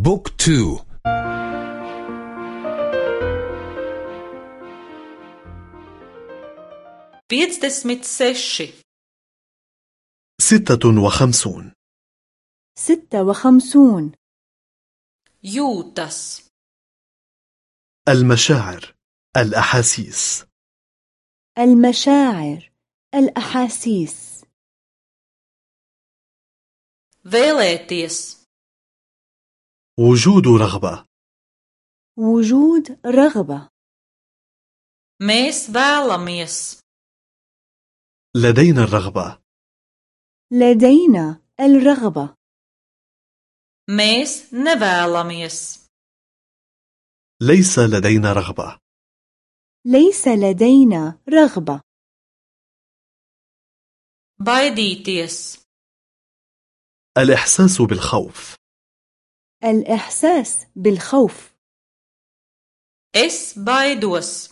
بوك تو. piecdesmit seši ستة وخمسون. ستة وخمسون. jūtas المشاعر الأحاسيس. المشاعر الأحاسيس. Vēlēties. وجود رغبة. وجود رغبة. Mēs vēlamies. لدينا الرغبة. لدينا الرغبة. Mēs nevēlamies. ليس لدينا رغبة. ليس لدينا رغبة. Baidīties. الإحساس بالخوف. الإحساس بالخوف. es baidos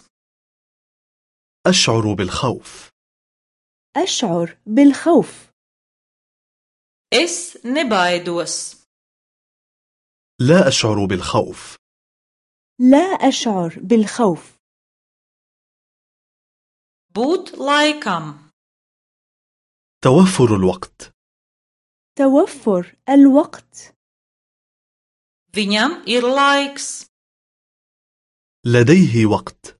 أشعر بالخوف. أشعر بالخوف. es nebaidos لا أشعر بالخوف. لا أشعر بالخوف. būt laikam توفر الوقت. توفر الوقت. Viņam ir laiks. لديه وقت.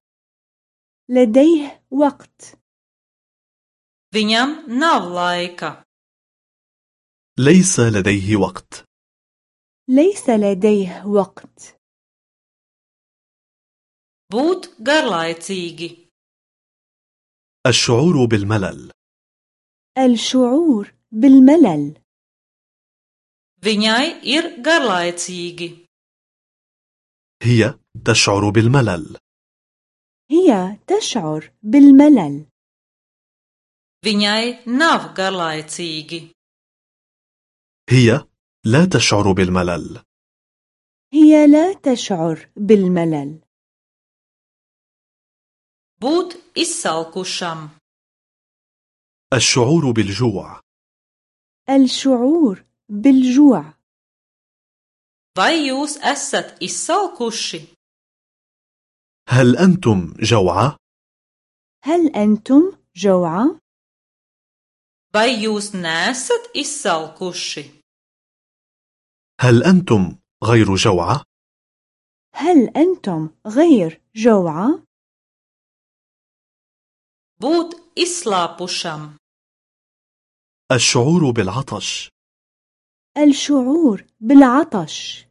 لديه وقت. Viņam nav laika. ليس لديه وقت. ليس لديه وقت. Būt garlaicīgi. الشعور بالملل. الشعور بالملل. Viņai ir garlaicīgi. هي تشعر بالملل هي تشعر بالملل viņai nav garlaicīgi. هي لا تشعر بالملل هي لا تشعر بالملل būt izsalkušam. الشعور بالجوع الشعور بالجوع vai jūs esat izsalkuši هل أنتم جوعى؟ هل أنتم جوعى؟ vai jūs nesat izsalkuši هل أنتم غير جوعى؟ هل أنتم غير جوعى؟ būt izslāpušam الشعور بالعطش الشعور بالعطش.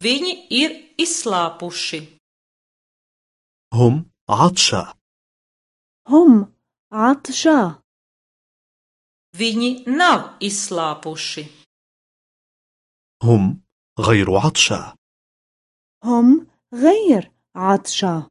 Viņi ir izslāpuši. هم عطشى هم عطشى viņi nav izslāpuši. هم غير عطشى هم غير عطشى